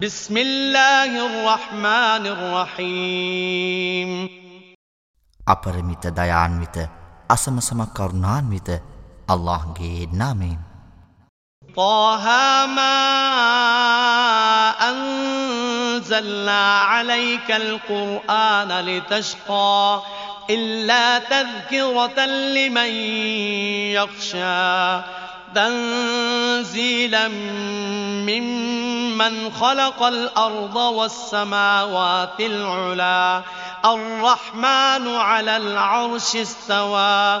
بسم الله الرحمن الرحيم. අපරිමිත දයාන්විත අසමසම කරුණාන්විත අල්ලාහ්ගේ නාමයෙන්. طه ما أنزلنا عليك القرآن لتشقى إلا تذكرة لمن يخشى تنزيلا ممن خلق الأرض والسماوات العلا. الرحمن على العرش استوى.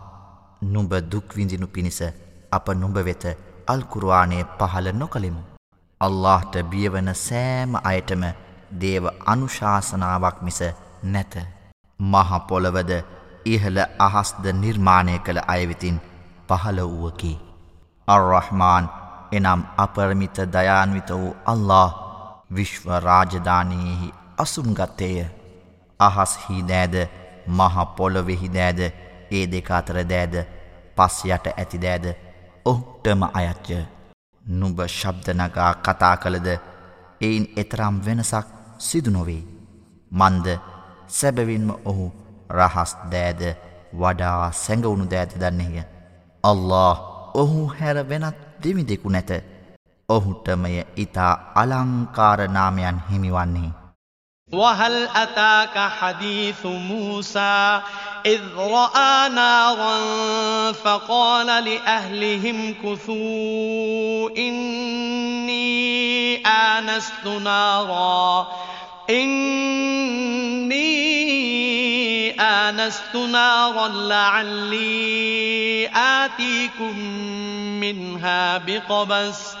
නුඹ දුක්විඳිනු පිණිස අප නුඹ වෙත අල්කුරවානය පහළ නොකළෙමු. අල්لهට බියවන සෑම අයටම දේව අනුශාසනාවක් මිස නැත. මහපොළවද ඉහළ අහස්ද නිර්මාණය කළ අයවිතින් පහළ වුවකි. අර්රහ්මාන් එනම් අපරමිත දයාන්විත වූ අල්له විශ්ව රාජධානයෙහි අසුම්ගත්තේය. අහස් හිදෑද මහපොළොවෙහිදෑද දෑද ඒ දෙකාතර දෑද පස් යට ඇති දෑද ඔහුටම අයච්චය. නුඹ ශබ්දනගා කතා කළද එයින් එතරම් වෙනසක් සිදු නොවේ. මන්ද සැබවින්ම ඔහු රහස් දෑද වඩා සැඟවුණු දෑත දන්නේය. අල්له ඔහු හැර වෙනත් දෙවිදෙකු නැත. ඔහුටමය ඉතා අලංකාරනාමයන් හිමිවන්නේ. وهل أتاك حديث موسى إذ رأى نارا فقال لأهلهم كثوا إني آنست نارا إني آنست نارا لعلي آتيكم منها بقبس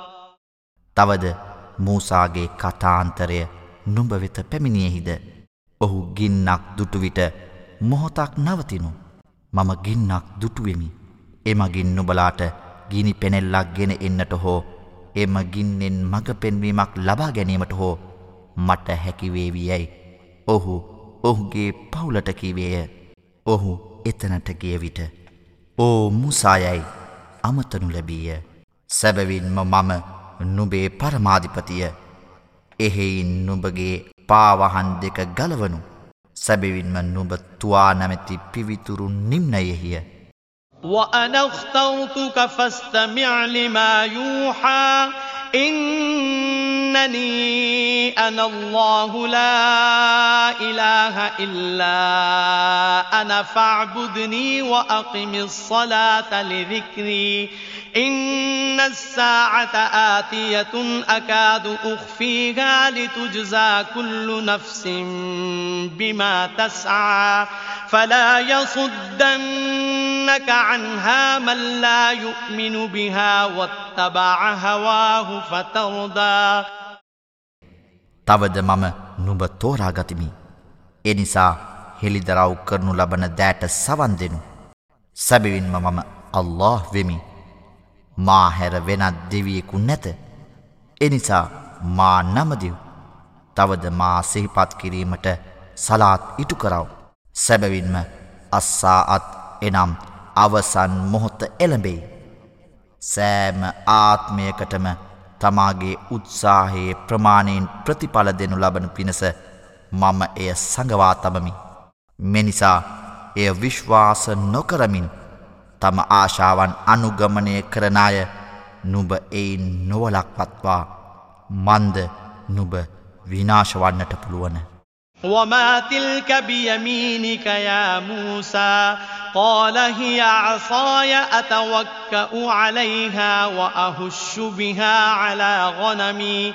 තවද මූසාගේ කතාන්තරය නුඹ වෙත පැමිණියෙහිද. ඔහු ගින්නක් දුටුවිට මොහොතක් නවතිනු. මම ගින්නක් දුටුවෙමි. එමගින් නුබලාට ගිනි පෙනෙල්ලක් ගෙන එන්නට හෝ එම ගින්නෙන් මඟ පෙන්වීමක් ලබා ගැනීමට හෝ මට හැකිවේවී යැයි. ඔහු ඔහුගේ පවුලට කිවේය. ඔහු එතනට ගිය විට. ඕ මුසායයි අමතනු ලැබීය. සැබවින්ම මම නුබේ පරමාධිපතිය එහෙයින් නුඹගේ පාවහන් දෙක ගලවනු සැබවින්ම නුඹ තුවා නැමැති පිවිතුරු නිම්නයෙහිය وأنا اخترتك فاستمع لما يوحى إنني أنا الله لا إله إلا أنا فاعبدني وأقم الصلاة لذكري إن الساعة آتية أكاد أخفيها لتجزى كل نفس بما تسعى فلا يصدنك عنها من لا يؤمن بها واتبع هواه فترضى තවද මම නුඹ තෝරාගතිමි. එනිසා හෙළිදරව් කරනු ලබන දෑට සවන් දෙනු. සැබවින්ම මම අල්له වෙමි. මා හැර වෙනත් දෙවියෙකු නැත. එනිසා මා නමදිව්. තවද මා සිහිපත් කිරීමට සලාත් ඉටු කරව. සැබවින්ම අස්සාಅත් එනම් අවසන් මොහොත්ත එළඹෙයි. සෑම ආත්මයකටම තමාගේ උත්සාහයේ ප්‍රමාණයෙන් ප්‍රතිඵල දෙනු ලබන පිණිස මම එය සඟවා තබමි. මෙනිසා එය විශ්වාස නොකරමින් තම ආශාවන් අනුගමනය කරනාය නුබ එයින් නොවලක් පත්වා මන්ද නුබ විනාශවන්නට පුළුවන. وما تلك بيمينك يا موسى قال هي عصاي أتوكأ عليها وأهش بها على غنمي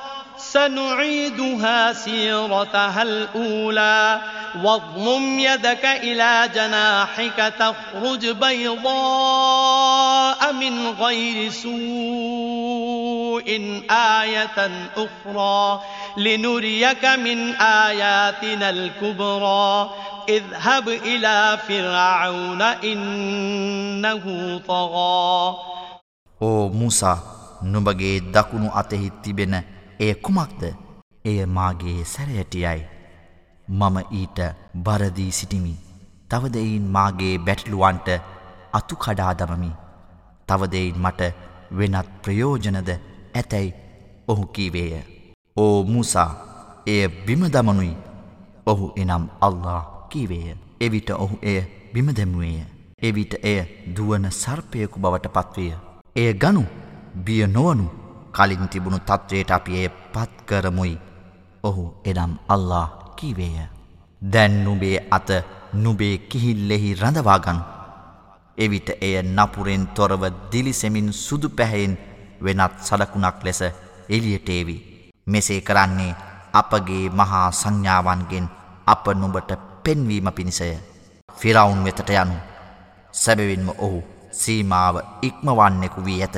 سنعيدها سيرتها الأولى واضمم يدك إلى جناحك تخرج بيضاء من غير سوء آية أخرى لنريك من آياتنا الكبرى اذهب إلى فرعون إنه طغى ඕ මූසා නුඹගේ දකුණු අතෙහි තිබෙන එය කුමක්ද? එය මාගේ සැරයටියයි. මම ඊට බරදී සිටිමි. තවදයින් මාගේ බැටලුවන්ට අතු කඩා දමමි. තවදයින් මට වෙනත් ප්‍රයෝජනද ඇතැයි ඔහු කීවේය. ඕ මූසා එය බිමදමනුයි ඔහු එනම් අල්له කීවේය. එවිට ඔහු එය බිමදැමුවේය එවිට එය දුවන සර්පයකු බවට පත්වය. එය ගනු බිය නොවනු කලින් තිබුණු තත්ත්වයට අපි එය පත්කරමුයි ඔහු එනම් අල්له කීවේය. දැන් නුබේ අත නුබේ කිහිල්ලෙහි රඳවාගනු. එවිට එය නපුරෙන් තොරව දිලිසෙමින් සුදු පැහැයෙන් වෙනත් සලකුණක් ලෙස එලියටේවි මෙසේ කරන්නේ අපගේ මහා සංඥාවන්ගෙන් අප නුඹට පෙන්වීම පිණිසය. ෆිරවුන් වෙතට යනු. සැබවින්ම ඔහු සීමාව ඉක්මවන්නෙකු වී ඇත.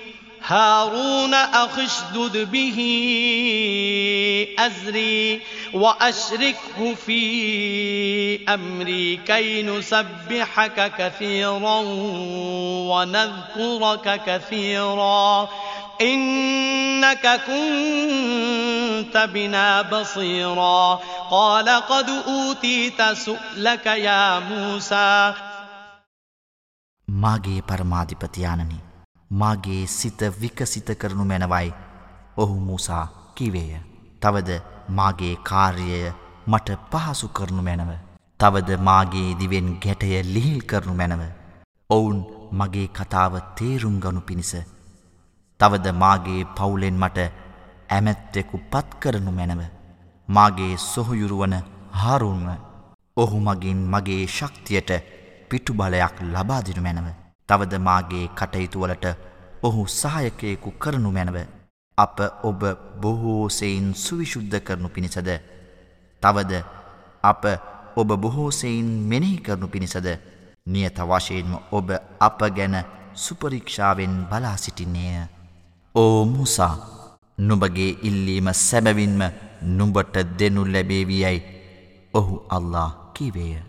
هارون أخشدد به أزري وأشركه في أمري كي نسبحك كثيرا ونذكرك كثيرا إنك كنت بنا بصيرا قال قد أوتيت سؤلك يا موسى මාගේ පරමාධිපතියානනි මාගේ සිත විකසිත කරනු මැනවයි ඔහු මුසා කිවේය. තවද මාගේ කාර්යය මට පහසු කරනු මැනව. තවද මාගේ දිවෙන් ගැටය ලිහිල් කරනු මැනව. ඔවුන් මගේ කතාව තේරුම් ගනු පිණිස. තවද මාගේ පවුලෙන් මට ඇමැත්තෙකු පත් කරනු මැනව. මාගේ සොහොයුරුවන හාරුන්ව ඔහු මගින් මගේ ශක්තියට පිටුබලයක් ලබාදිනු මැනව. තවද මාගේ කටයුතුවලට ඔහු සහයකයෙකු කරනු මැනව. අප ඔබ බොහෝසයින් සුවිශුද්ධ කරනු පිණිසද? තවද අප ඔබ බොහෝසයින් මෙනෙහි කරනු පිණිසද? නියත වශයෙන්ම ඔබ අප ගැන සුපරීක්ෂාවෙන් බලා සිටින්නේය. ඕ මුසා නුබගේ ඉල්ලීම සැබවින්ම නුඹට දෙනු ලැබේවියයි. ඔහු අල්له කිවේය.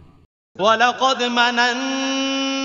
වලකොද මනන්න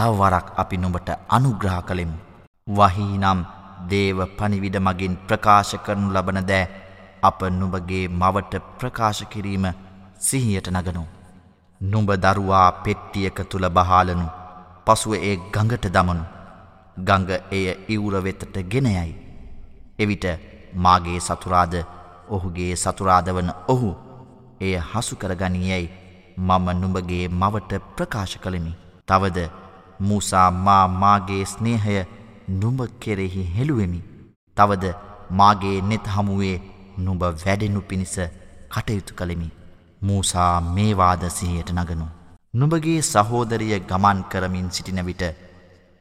තවවරක් අපි නුඹට අනුග්‍රහ කළෙමු. වහී නම් දේව පනිවිඩ මගින් ප්‍රකාශ කරනු ලබන දෑ අප නුඹගේ මවට ප්‍රකාශ කිරීම සිහියට නගනු. නුඹ දරුවා පෙට්ටියක තුළ බහාලනු පසුව ඒ ගඟට දමනු. ගඟ එය ඉවුර වෙතට ගෙනයයි. එවිට මාගේ සතුරාද ඔහුගේ සතුරාද වන ඔහු එය හසුකරගනියයි මම නුඹගේ මවට ප්‍රකාශ කළෙමි. තවද මූසා මා මාගේ ස්නේහය නුඹ කෙරෙහි හෙළුවෙමි. තවද මාගේ නෙත් හමුවේ නුඹ වැඩෙනු පිණිස කටයුතු කළෙමි. මූසා මේවාද සිහියට නගනු. නුඹගේ සහෝදරිය ගමන් කරමින් සිටින විට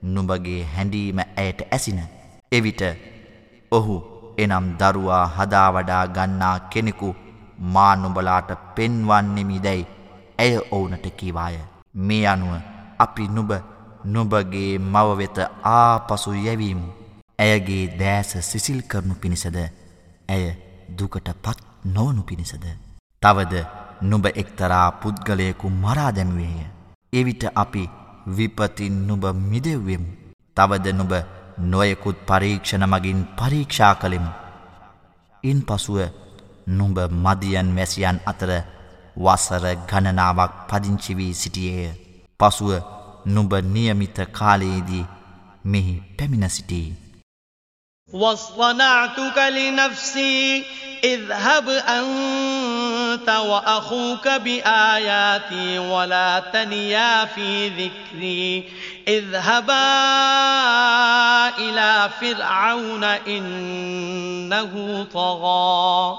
නුඹගේ හැඬීම ඇයට ඇසින. එවිට ඔහු එනම් දරුවා හදාවඩා ගන්නා කෙනෙකු මා නුඹලාට පෙන්වන්නෙමි දැයි ඇය ඔවුනට කීවාය. මේ අනුව අපි නුබ නුබගේ මවවෙත ආපසු යැවීමු. ඇයගේ දෑස සිසිල් කරනු පිණිසද ඇය දුකට පත් නොවනු පිණිසද. තවද නුබ එක්තරා පුද්ගලයකු මරා දැමුවේය. එවිට අපි විපතින් නුබ මිදෙව්වෙමු. තවද නුබ නොයකුත් පරීක්ෂණ මගින් පරීක්ෂා කළෙමු. ඉන් පසුව නුඹ මදියන් වැසියන් අතර වසර ගණනාවක් පදිංචිවී සිටියේය. පසුව නුඹ නියමිත කාලයේදී මෙහි පැමිණ සිටී. واصطنعتك لنفسي اذهب أنت وأخوك بآياتي ولا تنيا في ذكري اذهبا إلى فرعون إنه طغى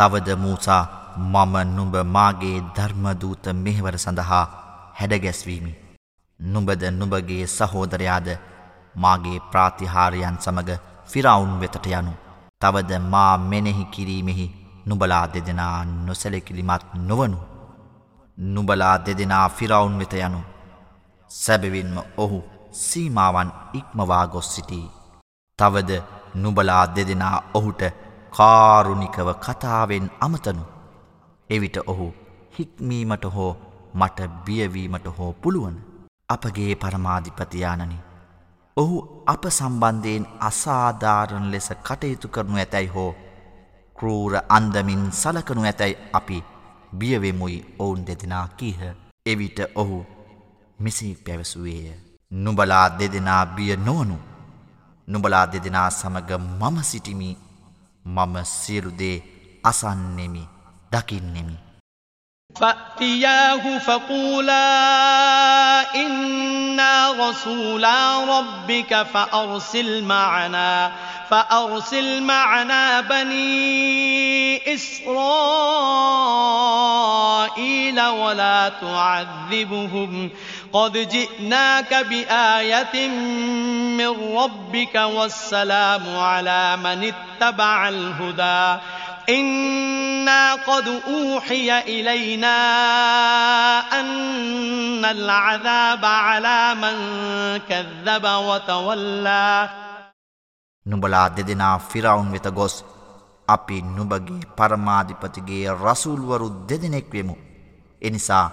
තවද මූසා මම නුඹ මාගේ ධර්මදූත මෙහෙවර සඳහා හැඩගැස්වීමි. නුඹද නුඹගේ සහෝදරයාද මාගේ ප්‍රාතිහාරයන් සමඟ ෆිරවුන් වෙතට යනු. තවද මා මෙනෙහි කිරීමෙහි නුබලා දෙදෙනා නොසැලකිලිමත් නොවනු. නුබලා දෙදෙනා ෆිරවුන් වෙත යනු. සැබවින්ම ඔහු සීමාවන් ඉක්මවා ගොස් සිටී. තවද නුබලා දෙදෙනා ඔහුට කාරුණිකව කතාවෙන් අමතනු. එවිට ඔහු හික්මීමට හෝ මට බියවීමට හෝ පුළුවන. අපගේ පරමාධිපතියානනි. ඔහු අප සම්බන්ධයෙන් අසාධාරණ ලෙස කටයුතු කරනු ඇතැයි හෝ කරූර අන්දමින් සලකනු ඇතැයි අපි බියවෙමුයි ඔවුන් දෙදෙනා කීහ. එවිට ඔහු මෙසි පැවසුවේය. නුබලා දෙදෙනා බිය නොවනු. නුබලා දෙදෙනා සමග මම සිටිමි මම සියලු දේ අසන්නෙමි දකින්නෙමි فأتياه فقولا إنا رسولا ربك فأرسل معنا فأرسل معنا بني إسرائيل ولا تعذبهم قد جئناك بآية من ربك والسلام على من اتبع الهدى إنا قد أوحي إلينا أن العذاب على من كذب وتولى නුඹලා දෙදෙනා ෆිරවුන් වෙත ගොස් අපි නුබගේ පරමාධිපතිගේ රසූල්වරු දෙදෙනෙක් වෙමු. එනිසා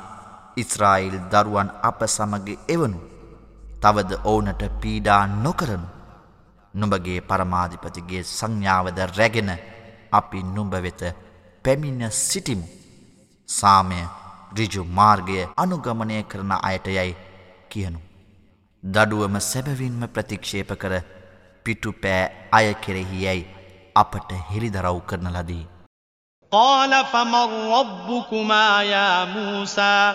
ඉස්රායිල් දරුවන් අප සමග එවනු. තවද ඕනට පීඩා නොකරනු. නුඹගේ පරමාධිපතිගේ සංඥාවද රැගෙන අපි නුඹ වෙත පැමිණ සිටිමු. සාමය රිජු මාර්ගය අනුගමනය කරන අයට යැයි කියනු. දඩුවම සැබවින්ම ප්‍රතික්ෂේප කර පිටු පෑ අය කෙරෙහි යැයි අපට හෙළිදරව් කරන ලදී. قال فمن ربكما يا موسى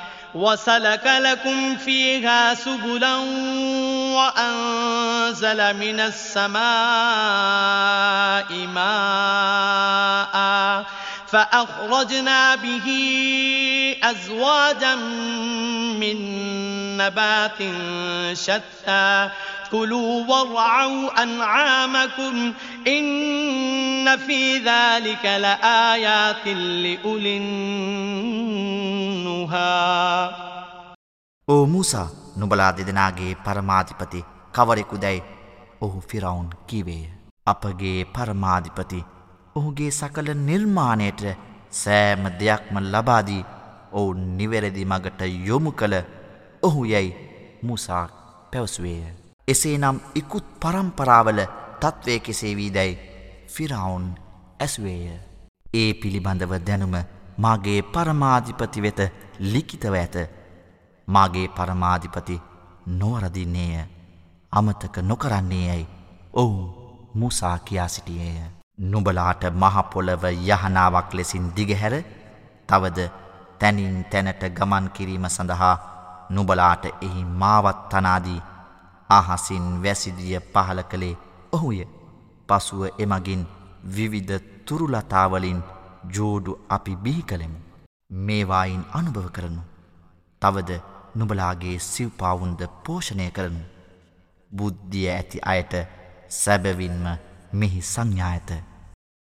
وسلك لكم فيها سبلا وأنزل من السماء ماء فأخرجنا به أزواجا من نبات شتى كلوا وارعوا أنعامكم إن في ذلك لآيات لأولي النهى ඕ මූසා නුබලා දෙදෙනගේ පරමාධිපති කවරෙකු දැයි ඔහු ෆිරවුන් කිවේය. අපගේ පරමාධිපති ඔහුගේ සකල නිර්මාණයට සෑම දෙයක්ම ලබාදී ඔවුන් නිවැරදි මගට යොමු කළ ඔහු යැයි මුසා පැවසුවේය. එසේ නම් ඉකුත් පරම්පරාවල තත්ත්වය කෙසේ වී දැයි ෆිරවුන් ඇස්වේය. ඒ පිළිබඳව දැනුම මාගේ පරමාධිපති වෙත ලිකිතව ඇත මාගේ පරමාධිපති නොවරදින්නේය අමතක නොකරන්නේ යැයි ඔවු මුසා කියා සිටියේය. නුබලාට මහපොළව යහනාවක් ලෙසින් දිගහැර තවද තැනින් තැනට ගමන් කිරීම සඳහා නුබලාට එහි මාවත් තනාදී අහසින් වැසිදිය පහල කළේ ඔහුය පසුව එමගින් විවිධ තුරුලතාවලින් ජෝඩු අපි බිහි කළෙමු. මේවායින් අනුභව කරනු. තවද නුබලාගේ සිව්පාවුන්ද පෝෂණය කරනු. බුද්ධිය ඇති අයට සැබවින්ම මෙහි සංඥාඇත.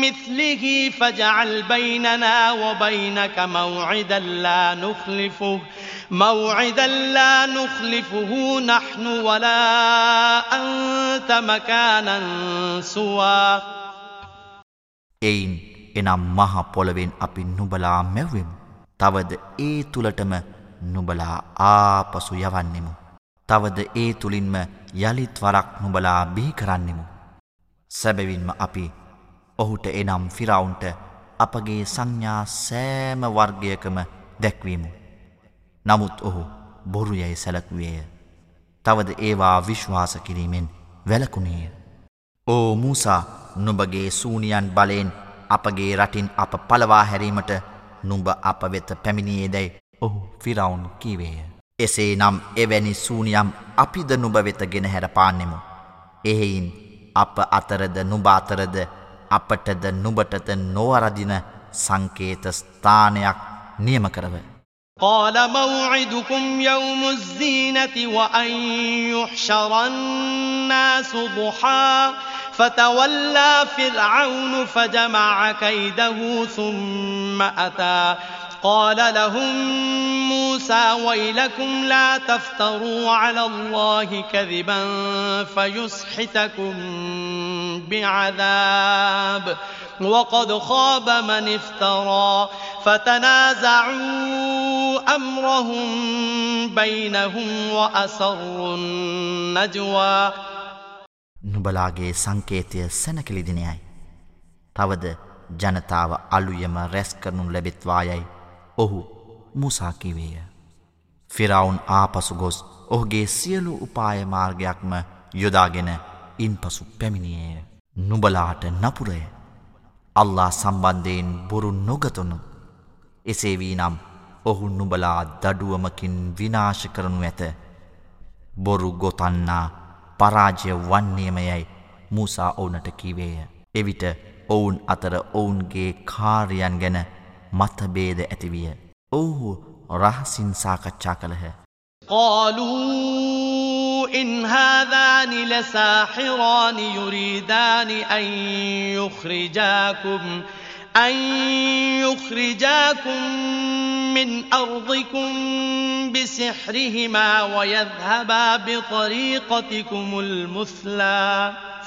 مثله فاجعل بيننا وبينك موعدا لا نخلفه موعدا لا نخلفه نحن ولا أنت مكانا سوى එයින් එනම් මහ පොළවෙන් අපි නුබලා මැව්වෙමු. තවද ඒ තුළටම නුබලා ආපසු යවන්නෙමු. තවද ඒ තුළින්ම යළිත් වරක් නුබලා බිහි කරන්නෙමු. සැබවින්ම අපි ඔහුට එනම් ෆිරවුන්ට අපගේ සංඥා සෑම වර්ගයකම දැක්වීමු. නමුත් ඔහු බොරු යැයි සැලක්වේය. තවද ඒවා විශ්වාස කිරීමෙන් වැලකුණේය. ඕ මූසා නුබගේ සූනියන් බලයෙන් අපගේ රටින් අප පලවා හැරීමට නුඹ අප වෙත පැමිණියේදැයි ඔහු ෆිරවුන් කීවේය. එසේ නම් එවැනි සූනියම් අපිද නුබ වෙත ගෙන හැර පාන්නෙමු. එහෙයින් අප අතරද නුබාතරද අපටද නුබටද නොවරදින සංකේත ස්ථානයක් නියම කරව. قال موعدكم يوم الزينة وأن يحشر الناس ضحى فتولى فرعون فجمع كيده ثم أتى قال لهم موسى ويلكم لا تفتروا على الله كذبا فيسحتكم بعذاب وقد خاب من افترى فتنازعوا أمرهم بينهم وأسروا النجوى නුබලාගේ සංකේතය සැනකලිදිනයයි. තවද ජනතාව අලුයම රැස් කරනු ලැබෙත්වායයි ඔහු මුසාකිවේය. ෆිරවුන් ආපසු ගොස් ඔහුගේ සියලු උපාය මාර්ගයක්ම යොදාගෙන ඉන් පසු පැමිණියය. නුබලාට නපුරය. අල්ලා සම්බන්ධයෙන් බොරු නොගතනු. එසේ වී නම් ඔහු නුබලා දඩුවමකින් විනාශ කරනු ඇත. බොරු ගොතන්නා පරාජය වන්නේමයයි මූසා ඕනට කිවේය. එවිට ඔවුන් අතර ඔවුන්ගේ කාර්යන් ගැන මතබේද ඇතිවිය. ඔවුහු රහසින් සාකච්ඡා කළහ. قالوا إن هذان لساحران يريدان أن يخرجاكم أن يخرجاكم من أرضكم بسحرهما ويذهبا بطريقتكم المثلى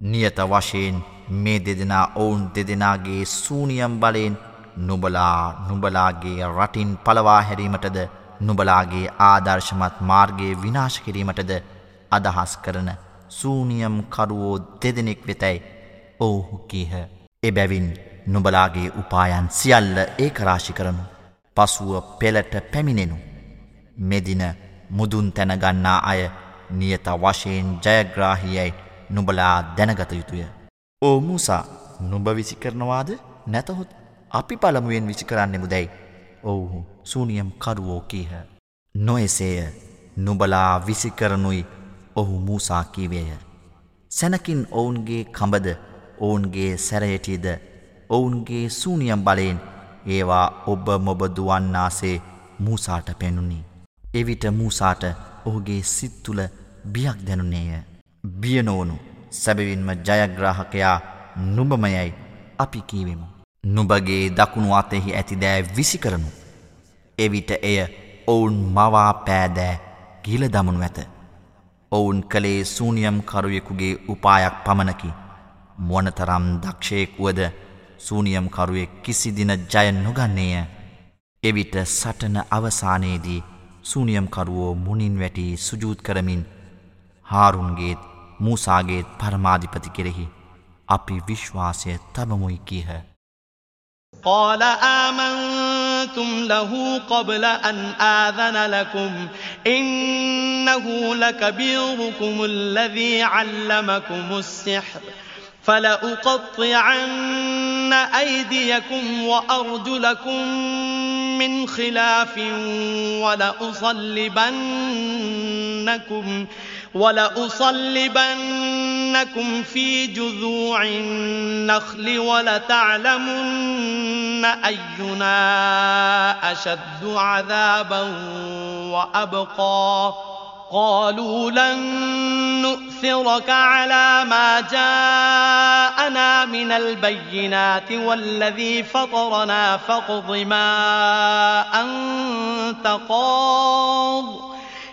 නියත වශයෙන් මේ දෙදෙනා ඔවුන් දෙදෙනාගේ සූනියම් බලයෙන් නුබලා නුබලාගේ රටින් පලවා හැරීමටද නුබලාගේ ආදර්ශමත් මාර්ගයේ විනාශ කිරීමටද අදහස් කරන සූනියම් කරුවෝ දෙදෙනෙක් වෙතැයි ඔවුහු කීහ. එබැවින් නුබලාගේ උපායන් සියල්ල ඒකරාශි කරනු. පසුව පෙළට පැමිණෙනු. මෙදින මුදුන් තැනගන්නා අය නියත වශයෙන් ජයග්‍රාහියයි නුබලා දැනගත යුතුය. ඕ මූසා නුබ විසි කරනවාද නැතහොත් අපි පළමුුවෙන් විසි කරන්නෙමු දැයි ඔවුහු සූනියම් කරුවෝ කීහ. නොෙසේය නුබලා විසිකරනුයි ඔහු මූසා කීවේය. සැනකින් ඔවුන්ගේ කඹද ඔවුන්ගේ සැරයටියද ඔවුන්ගේ සූනියම් බලයෙන් ඒවා ඔබ මොබදුවන්නාසේ මූසාට පෙනුණි. එවිට මූසාට ඔහුගේ සිත්තුල බියක් දැනුනේය. බියනෝවනු සැබවින්ම ජයග්‍රාහකයා නුබමයයි අපි කීවෙමු. නුබගේ දකුණු අතෙහි ඇතිදෑ විසිකරනු. එවිට එය ඔවුන් මවා පෑදෑ ගිල දමනු ඇත. ඔවුන් කළේ සූනියම්කරුවෙකුගේ උපායක් පමණකි. මොනතරම් දක්ෂයෙක් වුවද සූනියම්කරුවෙක් කිසිදින ජය නොගන්නේය. එවිට සටන අවසානයේදී සූනියම්කරුවෝ මුනින් වැටි සුජූත් කරමින් හාරුන්ගේත් මූසාගේත් පරමාධිපති කෙරෙහි අපි විශ්වාසය තබමුයි කීහ. قال آمنتم له قبل أن آذن لكم إنه لكبيركم الذي علمكم السحر فلأقطعن أيديكم وأرجلكم من خلاف ولأصلبنكم ولأصلبنكم في جذوع النخل ولتعلمن أينا أشد عذابا وأبقى. قالوا لن نؤثرك على ما جاءنا من البينات والذي فطرنا فاقض ما أنت قاض.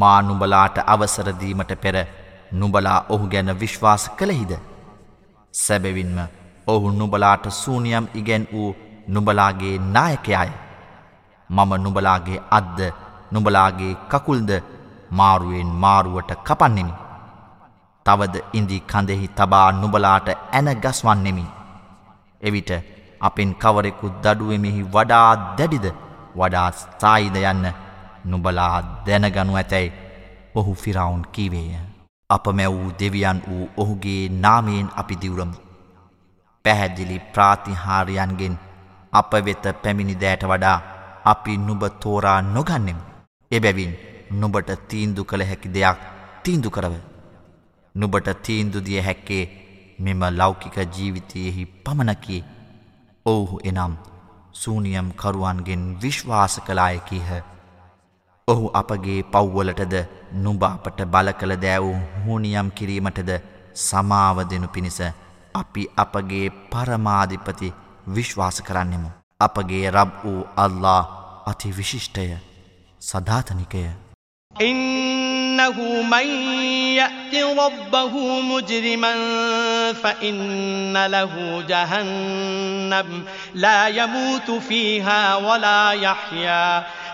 මා නුඹලාට අවසරදීමට පෙර නුබලා ඔහු ගැන විශ්වාස කළෙහිද. සැබවින්ම ඔහු නුබලාට සූනියම් ඉගැන් වූ නුබලාගේ නායකයාය. මම නුබලාගේ අද්ද නුබලාගේ කකුල්ද මාරුවෙන් මාරුවට කපන්නෙමි. තවද ඉන්දි කඳෙහි තබා නුබලාට ඇන ගස්වන්නෙමි. එවිට අපෙන් කවරෙකු දඩුවමෙහි වඩා දැඩිද වඩා ස්ථායිද යන්න නුබලා දැනගනු ඇතැයි ඔහු ෆිරවුන් කීවේය. අප මැවූ දෙවියන් වූ ඔහුගේ නාමයෙන් අපි දිවරමු. පැහැදිලි ප්‍රාතිහාරයන්ගෙන් අප වෙත පැමිණිදෑට වඩා අපි නුබ තෝරා නොගන්නෙමු. එබැවින් නුබට තීන්දු කළ හැකි දෙයක් තීන්දු කරව. නුබට තීන්දු දිය හැක්කේ මෙම ලෞකික ජීවිතයෙහි පමණකි ඔවුහු එනම් සූනියම් කරුවන්ගෙන් විශ්වාස කලායකීහ. ඔහු අපගේ පව්වලටද නුබ අපට බල කළ දෑවූ හුනියම් කිරීමටද සමාව දෙනු පිණිස අපි අපගේ පරමාධිපති විශ්වාස කරන්නෙමු. අපගේ රබ් වූ අල්ලා අති විශිෂ්ටය සධාතනිකය. إنه من يأت ربه مجرما فإن له جهنم لا يموت فيها ولا يحيا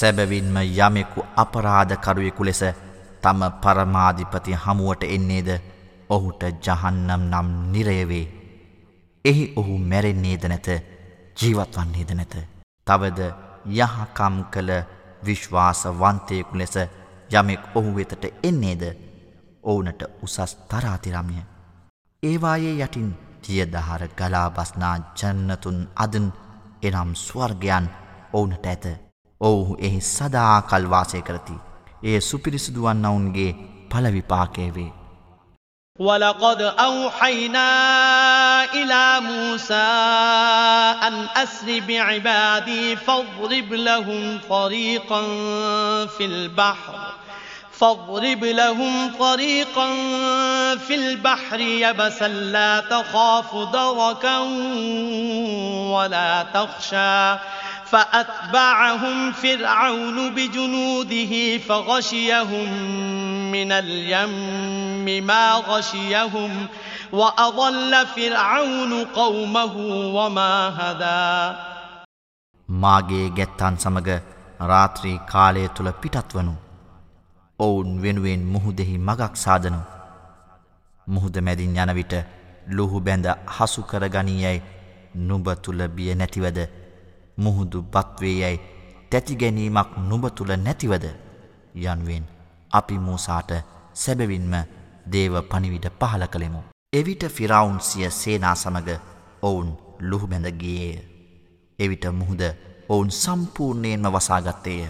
සැබවින්ම යමෙකු අපරාධකරුවෙකු ලෙස තම පරමාධිපති හමුවට එන්නේද ඔහුට ජහන්නම් නම් නිරයවේ. එහි ඔහු මැරෙන්නේද නැත ජීවත්වන්නේද නැත. තවද යහකම් කළ විශ්වාසවන්තයෙකු ලෙස යමෙක් ඔහු වෙතට එන්නේද ඔවුනට උසස් තරාතිරම්ය. ඒවායේ යටින් තියදහර ගලාබස්නා ජන්නතුන් අදන් එනම් ස්වර්ගයන් ඔවුනට ඇත. ඔවුහු එහි සදා කල්වාසය කරති. ඒ සුපිරිසිදු වන්නවුන්ගේ පලවිපාකය වේ. ولقد أوحينا إلى موسى أن أسر بعبادي فاضرب لهم طريقا في البحر فاضرب لهم طريقا في البحر يبسا لا تخاف دركا ولا تخشى فأتبعهم فرعون بجنوده فغشيهم من اليم ما غشيهم وأضل فرعون قومه وما هدى මාගේ ගැත්තන් සමග රාත්‍රී කාලය තුළ පිටත්වනු ඔවුන් වෙනුවෙන් මුහුදෙහි මගක් සාදනු මුහුද මැදින් යනවිට ලුහු බැඳ හසු කරගනීයැයි නුබ තුළ බිය නැතිවද මුහුදු බත්වේ යැයි තැතිගැනීමක් නුබ තුළ නැතිවද යන්වෙන් අපි මූසාට සැබවින්ම දේව පනිවිට පහල කළෙමු. එවිට ෆිරවුන් සිය සේනා සමග ඔවුන් ලුහුබැඳගේය. එවිට මුහුද ඔවුන් සම්පූර්ණයෙන්ම වසාගත්තේය.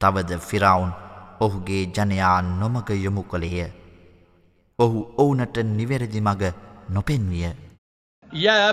තවද ෆිරවුන් ඔහුගේ ජනයා නොමග යොමු කළේය. ඔහු ඔවුනට නිවැරදි මග නොපෙන්විය. يا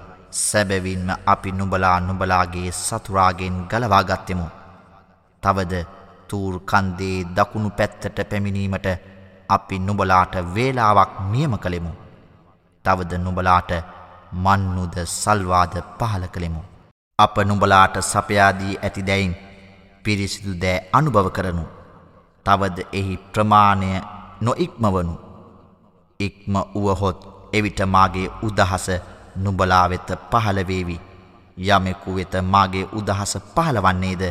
සැබැවින්ම අපි නුබලා නුබලාගේ සතුරාගෙන් ගලවාගත්තෙමු. තවද තූර් කන්දේ දකුණු පැත්තට පැමිණීමට අපි නුබලාට වේලාවක් නියම කළෙමු. තවද නුබලාට මන්නුද සල්වාද පහල කළෙමු. අප නුබලාට සපයාදී ඇති දැයින් පිරිසිදු දෑ අනුභව කරනු. තවද එහි ප්‍රමාණය නොඉක්මවනු. ඉක්ම වුවහොත් එවිට මාගේ උදහස නුබලා වෙත පහළවේවි යමෙකු වෙත මාගේ උදහස පහළවන්නේද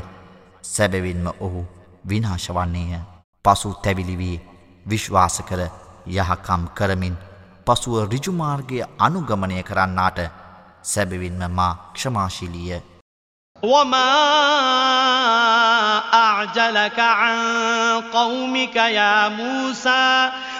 සැබවින්ම ඔහු විනාශවන්නේය පසු තැවිලිවී විශ්වාස කර යහකම් කරමින් පසුව රිජුමාර්ගය අනුගමනය කරන්නාට සැබවින්ම මා ක්ෂමාශිලිය وما أعجلك عن قومك يا موسى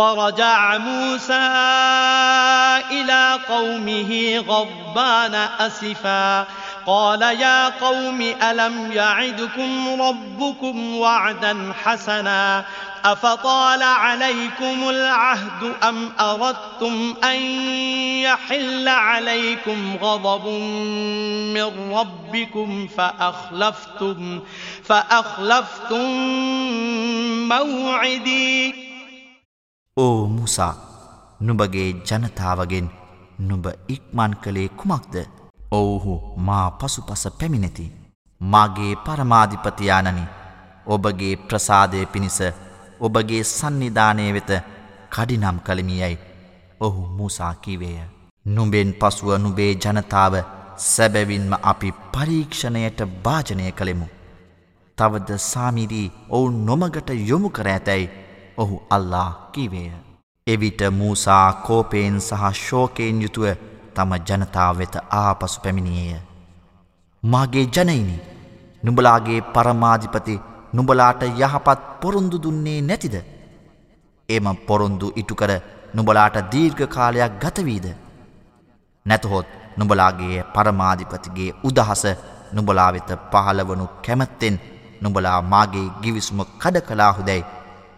فرجع موسى إلى قومه غضبان أسفا. قال يا قوم ألم يعدكم ربكم وعدا حسنا؟ أفطال عليكم العهد أم أردتم أن يحل عليكم غضب من ربكم فأخلفتم فأخلفتم موعدي؟ ඕ මුසා නුබගේ ජනතාවගෙන් නුබ ඉක්මන් කළේ කුමක්ද? ඔවුහු මා පසුපස පැමිණෙති. මාගේ පරමාධිපතියානනි ඔබගේ ප්‍රසාදය පිණිස ඔබගේ සන්නිධානය වෙත කඩිනම් කළමියයි ඔහු මූසා කිවේය. නුඹෙන් පසුව නුබේ ජනතාව සැබැවින්ම අපි පරීක්ෂණයට භාජනය කළෙමු. තවද සාමිරී ඔවුන් නොමගට යොමු කර ඇතැයි ඔහු අල්ලා කිවේය එවිට මූසා කෝපයෙන් සහ ශෝකයෙන් යුතුව තම ජනතාව වෙත ආපසු පැමිණියේය. මාගේ ජනයිනි නුඹලාගේ පරමාධිපති නුඹලාට යහපත් පොරොන්දු දුන්නේ නැතිද. එම පොරොන්දු ඉටුකර නුඹලාට දීර්ඝ කාලයක් ගතවීද. නැතහොත් නුඹලාගේ පරමාධිපතිගේ උදහස නුඹලා වෙත පහළවනු කැමැත්තෙන් නුඹලා මාගේ ගිවිසුම කඩ කලාහුදැයි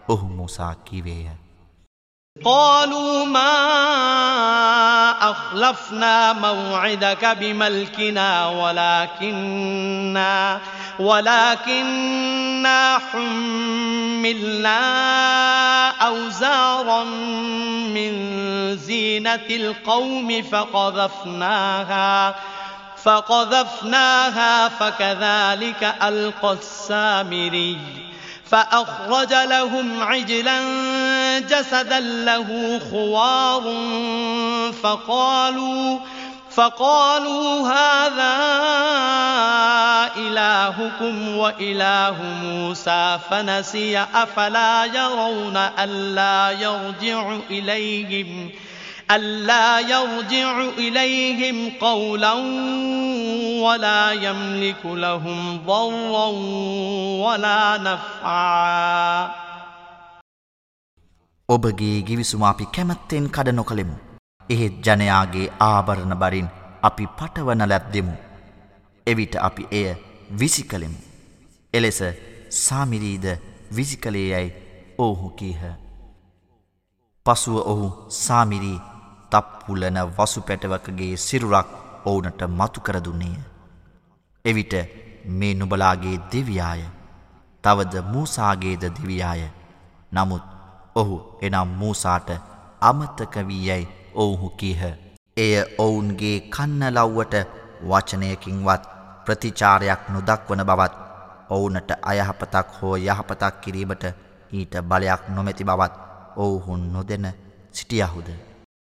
ඔහු මුසා කිවේය. قالوا ما أخلفنا موعدك بملكنا ولكننا ولكننا حملنا أوزارا من زينة القوم فقذفناها فقذفناها فكذلك ألقى السامري فأخرج لهم عجلا جسدا له خوار فقالوا فقالوا هذا إلهكم وإله موسى فنسي أفلا يرون ألا يرجع إليهم. ألا يرجع إليهم قولا ولا يملك لهم ضرا ولا نفعا ඔබගේ ගිවිසුම අපි කැමැත්තෙන් කඩ නොකළෙමු. එහෙත් ජනයාගේ ආභරණ බරින් අපි පටවන ලැබ්දෙමු. එවිට අපි එය විසි කළෙමු. එලෙස සාමිරීද විසි කළේ යැයි ඔහු කීහ. පසුව ඔහු සාමිරී තප්පුලන වසු පැටවකගේ සිරුරක් ඔවුනට මතු කරදුන්නේය. එවිට මේ නුබලාගේ දෙවියාය තවද මූසාගේද දෙවියාය නමුත් ඔහු එනම් මූසාට අමත්තක වී යැයි ඔවුහු කීහ. එය ඔවුන්ගේ කන්නලව්වට වචනයකින්වත් ප්‍රතිචාරයක් නොදක්වන බවත් ඔවුනට අයහපතක් හෝ යහපතක් කිරීමට ඊට බලයක් නොමැති බවත් ඔවුහුන් නොදෙන සිටියහුද.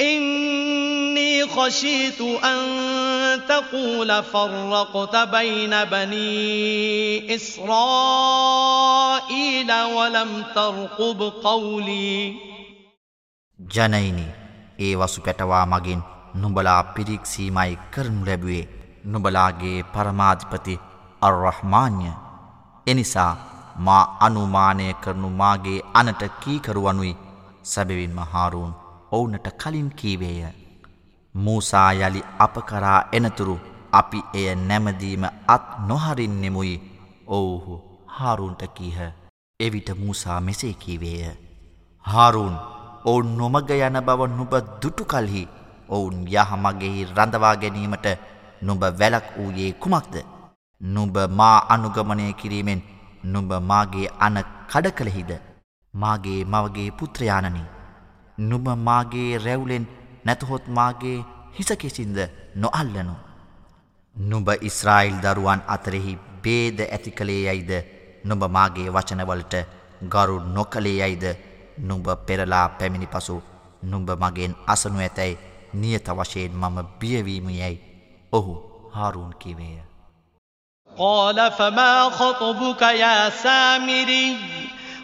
إني خشيت أن تقول فرقت بين بني إسرائيل ولم ترقب قولي ජනයිනි ඒ වසු පැටවා මගින් නුබලා පිරික්සීමයි කරනු ලැබුවේ නුබලාගේ පරමාධිපති අර්රහ්මාන්‍ය එනිසා මා අනුමානය කරනු මාගේ අනට කීකරුවනුයි සැබවින්ම හාරුන් ඔවුනට කලින් කීවේය මූසා යළි අප කරා එනතුරු අපි එය නැමදීම අත් නොහරින්නෙමුයි ඔවුහු හාරුන්ට කීහ. එවිට මූසා මෙසේ කීවේය. හාරුන් ඔවුන් නොමග යන බව නුබ දුටු කල්හි ඔවුන් යහමගෙහි රඳවා ගැනීමට නුඹ වැලක් වූයේ කුමක්ද. නුඹ මා අනුගමනය කිරීමෙන් නුඹ මාගේ අන කඩ කළෙහිද. මාගේ මවගේ පුත්‍රයානනි. නුම මාගේ රැවුලෙන් නැතහොත් මාගේ හිසකෙසින්ද නොල්ලනු. නුබ ඉස්රායිල් දරුවන් අතරෙහි බේද ඇති කළේ යයිද නුබ මාගේ වචනවලට ගරු නොකළේ යයිද නුඹ පෙරලා පැමිණි පසු නුඹ මගෙන් අසනු ඇතැයි නියත වශයෙන් මම බියවීම යැයි ඔහු හාරුන් කිවේය. قال فما خطبك يا سامري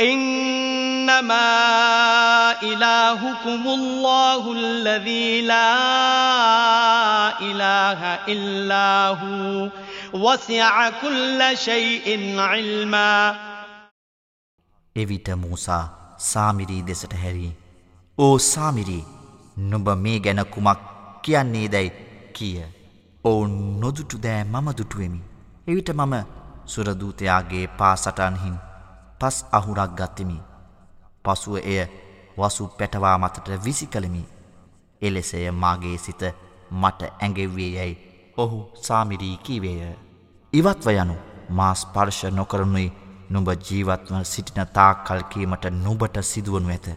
إنما إلهكم الله الذي لا إله إلا هو وسع كل شيء علما එවිට මූසා සාමිරී දෙසට හැරී ඕ සාමිරී නුඹ මේ ගැන කුමක් කියන්නේ දැයි කිය ඔවුන් නොදුටු දෑ මම දුටුවෙමි එවිට මම සුරදූතයාගේ පාසටන්හින් පස් අහුරක් ගත්තෙමි පසුව එය වසු පැටවා මතට විසි කළමි එලෙසය මාගේ සිත මට ඇඟෙව්වේ යැයි ඔහු සාමිරී කීවේය. ඉවත්ව යනු මා ස්පර්ශ නොකරනුයි නුඹ ජීවත්ව සිටින තාකල් කීමට නුබට සිදුවනු ඇත.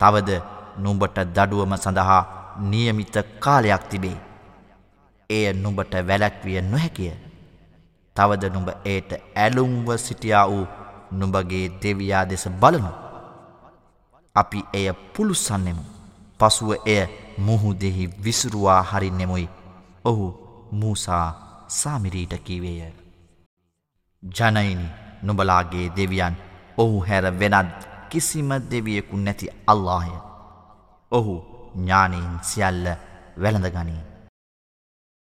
තවද නුඹට දඩුවම සඳහා නියමිත කාලයක් තිබේ. එය නුඹට වැලැක්විය නොහැකිය. තවද නුඹ ඒට ඇලුම්ව සිටියා වූ නුඹගේ දෙවයා දෙස බලනු. අපි එය පුළුසන්නෙමු. පසුව එය මුහුදෙහි විසුරුවා හරින්නෙමුයි. ඔහු මූසා සාමිරීට කීවේය. ජනයිනි නුබලාගේ දෙවියන් ඔහු හැර වෙනත් කිසිම දෙවියෙකු නැති අල්ලාහය. ඔහු ඥානයෙන් සියල්ල වැළඳගනී.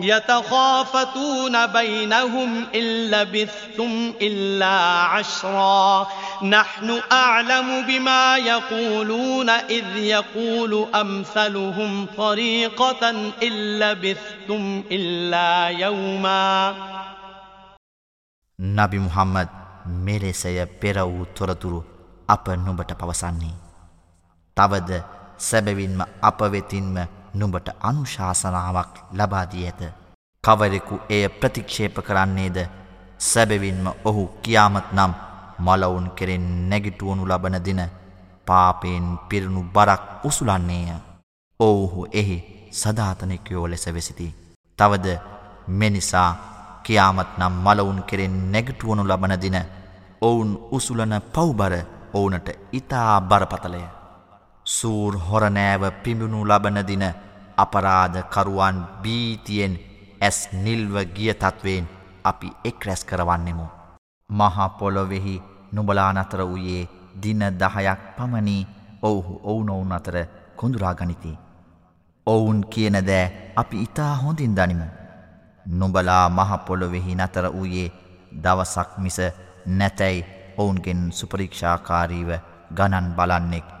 يتخافتون بينهم إن لبثتم إلا عشرا نحن أعلم بما يقولون إذ يقول أمثلهم طريقة إن لبثتم إلا يوما නබි මුහම්මද් මෙලෙසය පෙර වූ තොරතුරු අප නුඹට පවසන්නේ. තවද සැබවින්ම අප වෙතින්ම නුඹට අනුශාසනාවක් ලබාදී ඇත. කවරෙකු එය ප්‍රතික්ෂේප කරන්නේද සැබවින්ම ඔහු කියාමත් නම් මලවුන් කෙරෙන් නැගිටුවනු ලබන දින පාපයෙන් පිරුණු බරක් උසුලන්නේය. ඔවුහු එහි සධාතනකයෝ ලෙස වෙසිති. තවද මෙනිසා කියාමත් නම් මලවුන් කෙරෙන් නැගටුවනු ලබන දින ඔවුන් උසුලන පව්බර ඕනට ඉතා බරපතලය. සූර් හොරනෑව පිඹුණු ලබන දින අපරාධකරුවන් බීතියෙන් ඇස් නිල්ව ගිය තත්වයෙන් අපි එක් රැස් කරවන්නෙමු. මහපොලොවෙහි නුබලා නතර වූයේ දින දහයක් පමණී ඔවුහු ඔවුනොවුන් අතර කොඳුරා ගනිති. ඔවුන් කියන දෑ අපි ඉතා හොඳින් දනිමු. නුඹලා මහපොළොවෙහි නතර වූයේ දවසක් මිස නැතැයි ඔවුන්ගෙන් සුපරීක්ෂාකාරීව ගණන් බලන්නෙක්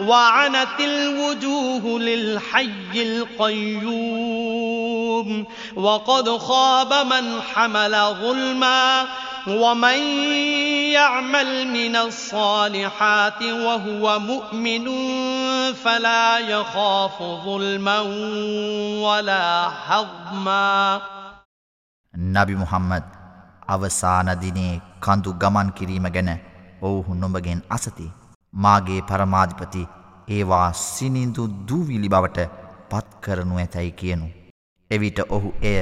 وعنت الوجوه للحي القيوم وقد خاب من حمل ظلما ومن يعمل من الصالحات وهو مؤمن فلا يخاف ظلما ولا حظما නබි මුහම්මද් අවසාන දිනේ කඳු ගමන් කිරීම ගැන ඔවුහු නොඹගෙන් අසති. මාගේ පරමාධිපති ඒවා සිනිඳු දූවිලි බවට පත්කරනු ඇතැයි කියනු. එවිට ඔහු එය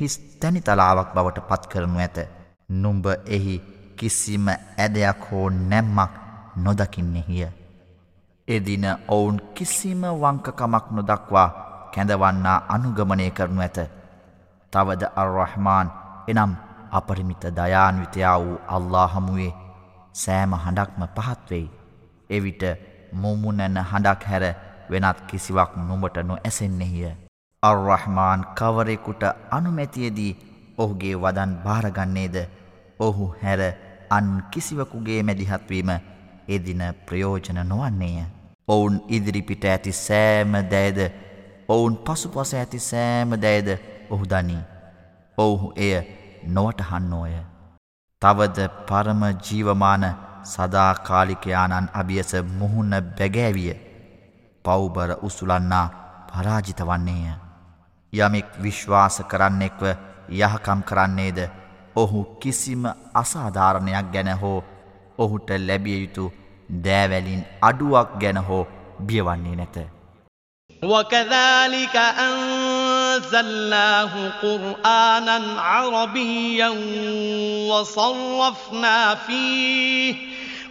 හිස් තැනිතලාවක් බවට පත්කරනු ඇත. නුම්ඹ එහි කිසිම ඇදයක් හෝ නැම්මක් නොදකින්නෙහිය. එදින ඔවුන් කිසිම වංකකමක් නොදක්වා කැඳවන්නා අනුගමනය කරනු ඇත. තවද අර්රහමාන් එනම් අපරිමිත දයාන්විතයා වූ අල්له හමුවේ සෑම හඬක්ම පහත්වෙයි. එවිට මුමුණන හඬක් හැර වෙනත් කිසිවක් නොඹට නො ඇසෙන්නෙහිය. අර්රහමාන් කවරෙකුට අනුමැතියදී ඔහුගේ වදන් භාරගන්නේද ඔහු හැර අන් කිසිවකුගේ මැදිහත්වීම එදින ප්‍රයෝජන නොවන්නේය. ඔවුන් ඉදිරිපිට ඇති සෑම දෑද ඔවුන් පසුපස ඇති සෑම දෑද ඔහු දනී. ඔවුහු එය නොවටහන්නෝය. තවද පරම ජීවමාන සදාකාලිකයානන් අභියස මුහුණ බැගෑවිය පව්බර උසුලන්නා පරාජිත වන්නේය. යමෙක් විශ්වාස කරන්නෙක්ව යහකම් කරන්නේද ඔහු කිසිම අසාධාරණයක් ගැන හෝ ඔහුට ලැබිය යුතු දෑවැලින් අඩුවක් ගැන හෝ බියවන්නේ නැත. وكذلك أنزلناه قرآنا عربيا وصرفنا فيه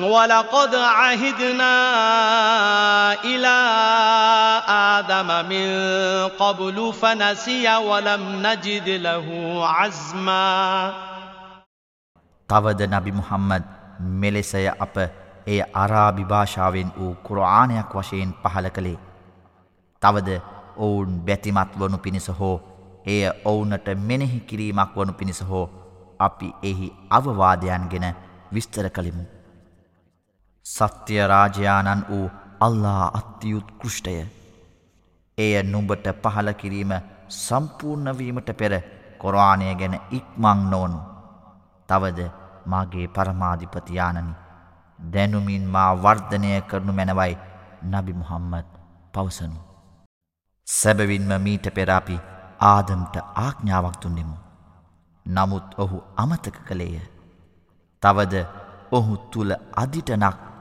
ولقد عهدنا إلى آدم من قبل فنسي ولم نجد له عزما තවද නබි මුහම්මද් මෙලෙසය අප එය අරාබි භාෂාවෙන් වූ කුරආනයක් වශයෙන් පහල කළේ. තවද ඔවුන් බැතිමත් වනු පිණිස හෝ එය ඔවුනට මෙනෙහි කිරීමක් වනු පිණිස හෝ අපි එහි අවවාදයන් ගෙන විස්තර කළෙමු. සත්‍යය රාජයාණන් වූ අල්ලා අත්තියුත් කෘෂ්ටය. එය නුඹට පහල කිරීම සම්පූර්ණවීමට පෙර කොරවානය ගැන ඉක්මං නොවනු. තවද මාගේ පරමාධිපතියානනි දැනුමින් මා වර්ධනය කරනු මැනවයි නබි මුහම්මද පවසනු. සැබවින්ම මීට පෙරාපි ආදම්ට ආඥාවක් දුන්නෙමු. නමුත් ඔහු අමතක කළේය. තවද ඔහු තුළ අදිටනක්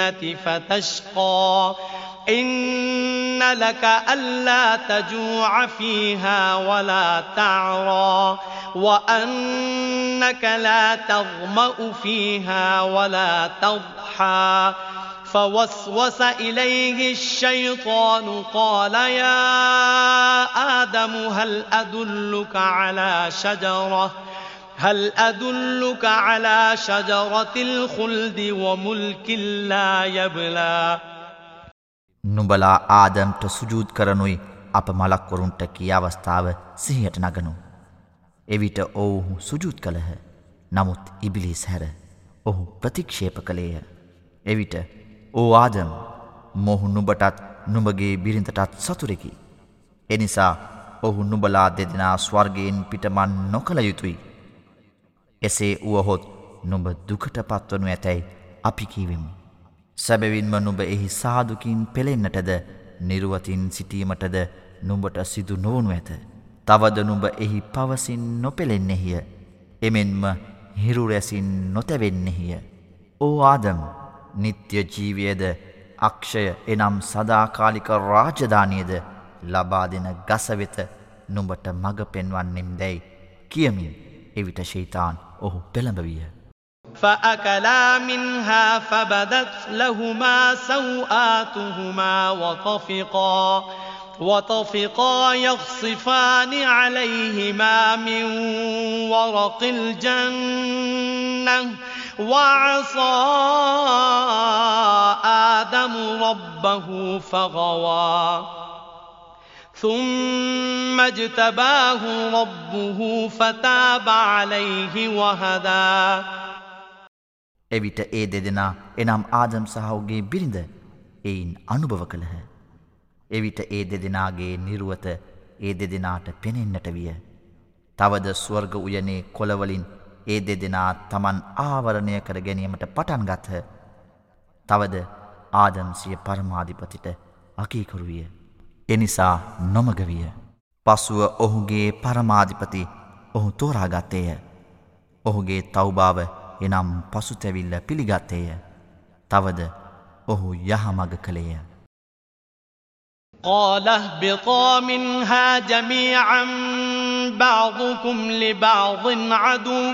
الجنة فتشقى. إن لك ألا تجوع فيها ولا تعرى وأنك لا تظمأ فيها ولا تضحى. فوسوس إليه الشيطان قال يا آدم هل أدلك على شجرة؟ هل أدلك على شجرة الخلد وملك لا يبلى නුඹලා ආදම්ට සුජූත් කරනුයි අප මලක්වරුන්ට කිය අවස්ථාව සිහියට නගනු. එවිට ඔවුහු සුජූත් කළහ නමුත් ඉබිලිස් හැර ඔහු ප්‍රතික්ෂේප කළේය. එවිට ඕ ආදම් මොහු නුබටත් නුඹගේ බිරිඳටත් සතුරෙකි. එනිසා ඔහු නුබලා දෙදෙනා ස්වර්ගයෙන් පිටමන් නොකළ යුතුයි. එසේ වුවහොත් නුඹ දුකට පත්වනු ඇතැයි අපි කීවෙමු. සැබවින්ම නුඹ එහි සාදුකින් පෙළෙන්නටද නිරුවතින් සිටීමටද නුඹට සිදු නොවනු ඇත. තවද නුඹ එහි පවසින් නොපෙළෙන්නෙහිය. එමෙන්ම හිරුරැසින් නොතැවෙන්නෙහිය. ඕ ආදම් නිත්‍ය ජීවයද අක්ෂය එනම් සදාකාලික රාජධානයද ලබා දෙන ගසවෙත නුඹට මඟ පෙන්වන්නෙම් දැයි කියමින් එවිට ශීතාන් ඔහු පෙළඹවිය. فأكلا منها فبدت لهما سوآتهما وطفقا وطفقا يخصفان عليهما من ورق الجنة وعصى آدم ربه فغوى ثم اجتباه ربه فتاب عليه وهدى එවිට ඒ දෙදෙනා එනම් ආදම් සහෝගේ බිරිඳ එයින් අනුභව කළහ. එවිට ඒ දෙදෙනාගේ නිරුවත ඒ දෙදෙනාට පෙනෙන්නට විය. තවද ස්වර්ග උයනේ කොළවලින් ඒ දෙදෙනා තමන් ආවරණය කර ගැනීමට පටන් ගත්හ. තවද ආදම්සිය පරමාධිපතිට අකීකරුවිය. එනිසා නොමගවිය. පසුව ඔහුගේ පරමාධිපති ඔහු තෝරාගත්තේය. ඔහුගේ තවබාව එනම් පසුතැවිල්ල පිළිගත්තේය. තවද ඔහු යහමග කළේය. قال اهبطا منها جميعا بعضكم لبعض عدو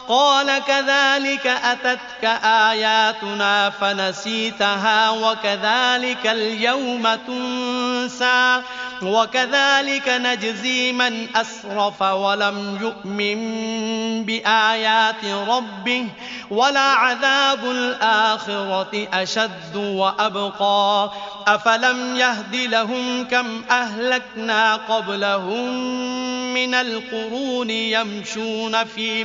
قال كذلك أتتك آياتنا فنسيتها وكذلك اليوم تنسى وكذلك نجزي من أسرف ولم يؤمن بآيات ربه ولعذاب الآخرة أشد وأبقى أفلم يهد لهم كم أهلكنا قبلهم من القرون يمشون في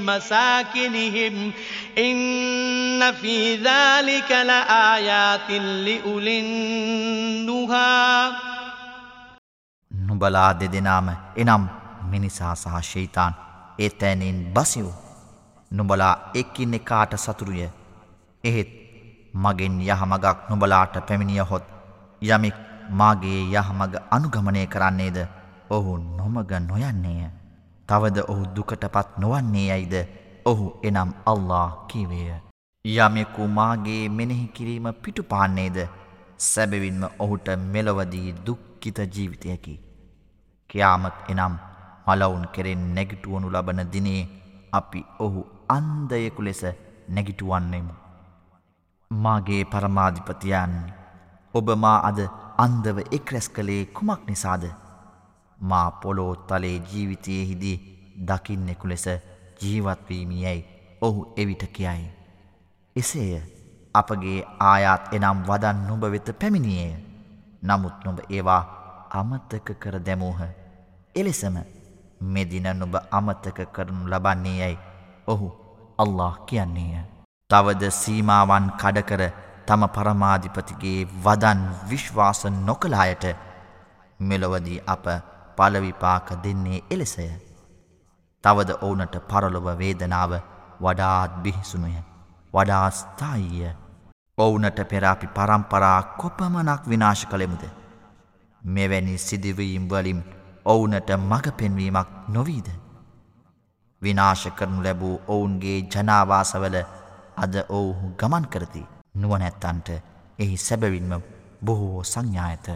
مساكنهم إن في ذلك لآيات لأولي النهى නුබලා දෙදෙනාම එනම් මිනිසා සහ ශීතාන් ඒ තැනින් බසිව් නුබලා එක්කින් එකාට සතුරුය එහෙත් මගෙන් යහමගක් නුබලාට පැමිණිය හොත් යමෙක් මාගේ යහමග අනුගමනය කරන්නේද ඔහු නොමග නොයන්නේය තවද ඔහු දුකටපත් නොවන්නේ යයිද ඔහු එනම් අල්له කීවේය යමෙකු මාගේ මෙනෙහි කිරීම පිටුපාන්නේද සැබවින්ම ඔහුට මෙලොවදී දුක්කිත ජීවිතයකි කයාමත් එනම් මලවුන් කෙරෙන් නැගිටුවනු ලබන දිනේ අපි ඔහු අන්දයෙකු ලෙස නැගිටුවන්නෙමු. මාගේ පරමාධිපතියන් ඔබ මා අද අන්දව එක්රැස් කළේ කුමක් නිසාද. මා පොලෝ තලේ ජීවිතයෙහිදී දකින්නෙකු ලෙස ජීවත්වීමියැයි ඔහු එවිට කියයි. එසේය අපගේ ආයාත් එනම් වදන් නුඹ වෙත පැමිණියය. නමුත් නොඹ ඒවා අමත්තක කර දැමූහ. එලෙසම මෙදින නුබ අමතක කරනු ලබන්නේ යැයි ඔහු අල්له කියන්නේය. තවද සීමාවන් කඩකර තම පරමාධිපතිගේ වදන් විශ්වාස නොකලායට මෙලොවදී අප පලවිපාක දෙන්නේ එලෙසය. තවද ඕනට පරලොව වේදනාව වඩාත් බිහිසුනුය වඩා ස්ථායිය ඔවුනට පෙරාපි පරම්පරා කොපමනක් විනාශ කළෙමුද. මෙවැනි සිදිවීම් වලින් ඔවුනට මඟ පෙන්වීමක් නොවීද. විනාශ කරනු ලැබූ ඔවුන්ගේ ජනාවාසවල අද ඔවුහු ගමන් කරති නුවනැත්තන්ට එහි සැබවින්ම බොහෝ සංඥායත.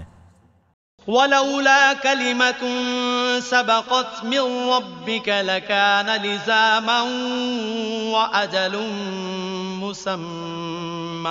ولولا كلمة سبقت من ربك لكان لزاما وأجل مسمى.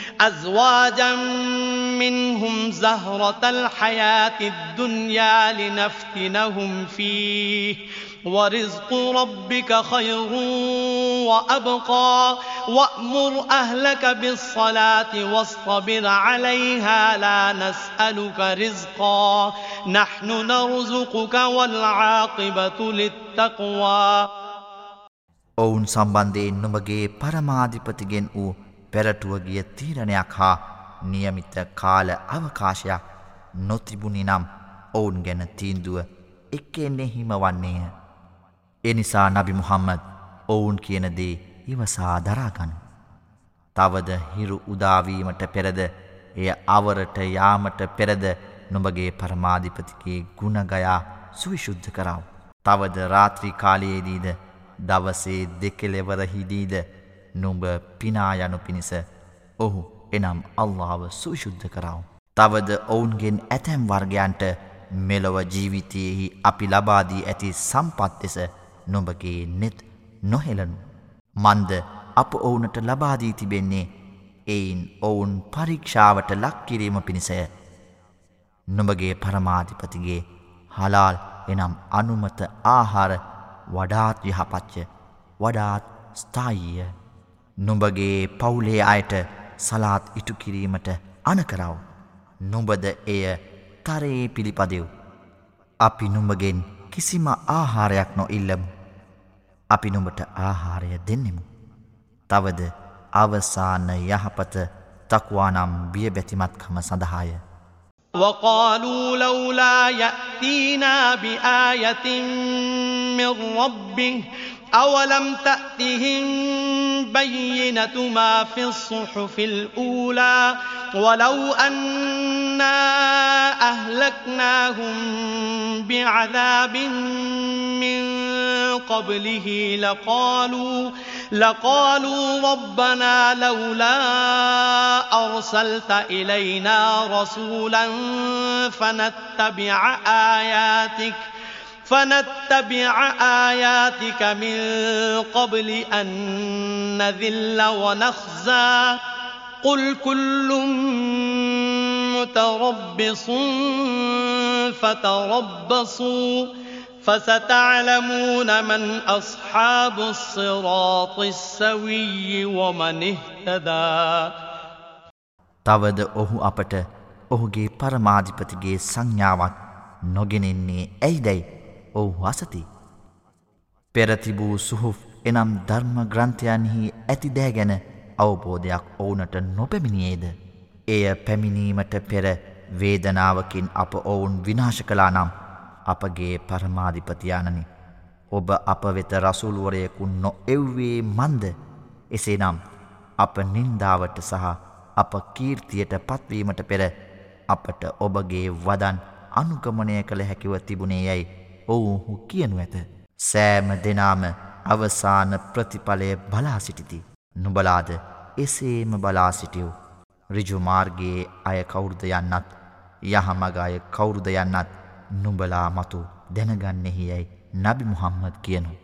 أزواجا منهم زهرة الحياة الدنيا لنفتنهم فيه ورزق ربك خير وأبقى وأمر أهلك بالصلاة واصطبر عليها لا نسألك رزقا نحن نرزقك والعاقبة للتقوى ඔවුන් සම්බන්ධයෙන් නුඹගේ පරමාධිපතිගෙන් වූ පෙරටුව ගිය තීරණයක් හා නියමිත කාල අවකාශයක් නොතිබුණි නම් ඔවුන් ගැන තීන්දුව එක්කෙන්නේ හිම වන්නේය. එනිසා නබි මුහම්මද ඔවුන් කියනදේ ඉවසා දරාගන්න. තවද හිරු උදාවීමට පෙරද එය අවරට යාමට පෙරද නොබගේ පරමාධිපතිගේ ගුණගයා සුවිශුද්ධ කරාව. තවද රාත්‍රී කාලයේදීද දවසේ දෙකෙලෙවරහිදීද නුඹ පිනායනු පිණිස ඔහු එනම් අල්ලාව සුවිශුද්ධ කරාව. තවද ඔවුන්ගෙන් ඇතැම් වර්ගයන්ට මෙලොව ජීවිතයෙහි අපි ලබාදී ඇති සම්පත් දෙස නොඹගේ නෙත් නොහෙලනු. මන්ද අප ඔවුනට ලබාදී තිබෙන්නේ එයින් ඔවුන් පරීක්ෂාවට ලක්කිරීම පිණිසය. නොඹගේ පරමාධිපතිගේ හලාල් එනම් අනුමත ආහාර වඩාත් යහපච්ච වඩාත් ස්ථායිය. නුඹගේ පවුලේ අයට සලාත් ඉටු කිරීමට අනකරව. නුඹද එය තරයේ පිළිපදව්. අපි නුඹගෙන් කිසිම ආහාරයක් නො ඉල්ලමු. අපි නුඹට ආහාරය දෙන්නෙමු. තවද අවසාන යහපත තක්වානම් බියබැතිමත්කම සඳහාය. وقالوا لولا يأتينا بآية من ربه أولم تأتهم بينة ما في الصحف الأولى ولو أنا أهلكناهم بعذاب من قبله لقالوا لقالوا ربنا لولا أرسلت إلينا رسولا فنتبع آياتك فنتبع آياتك من قبل أن نذل ونخزى قل كل متربص فتربصوا فستعلمون من أصحاب الصراط السوي ومن اهتدى තවද ඔහු අපට ඔහුගේ පරමාධිපතිගේ සංඥාවක් නොගෙනෙන්නේ ඇයිදැයි ඔහු අසති. පෙරතිබූ සුහුෆ් එනම් ධර්ම ග්‍රන්ථයන්හි ඇති දෑ ගැන අවබෝධයක් ඕනට නොපැමිණියේද. එය පැමිණීමට පෙර වේදනාවකින් අප ඔවුන් විනාශ කලා නම් අපගේ පරමාධිපතියානනි ඔබ අප වෙත රසුල්ුවරයකු නො එව්වේ මන්ද එසේනම් අප නින්දාවට සහ අප කීර්තියට පත්වීමට පෙර අපට ඔබගේ වදන් අනුගමනය කළ හැකිව තිබුණේ යැයි ඔවුහු කියනු ඇත. සෑම දෙනාම අවසාන ප්‍රතිඵලය බලා සිටිති. නුබලාද එසේම බලා සිටියව්. රිජුමාර්ගයේ අය කවුරුද යන්නත් යහමග අය කවුරුද යන්නත් නුඹලා මතු දැනගන්නෙහි යැයි නබි මුහම්මද් කියනු.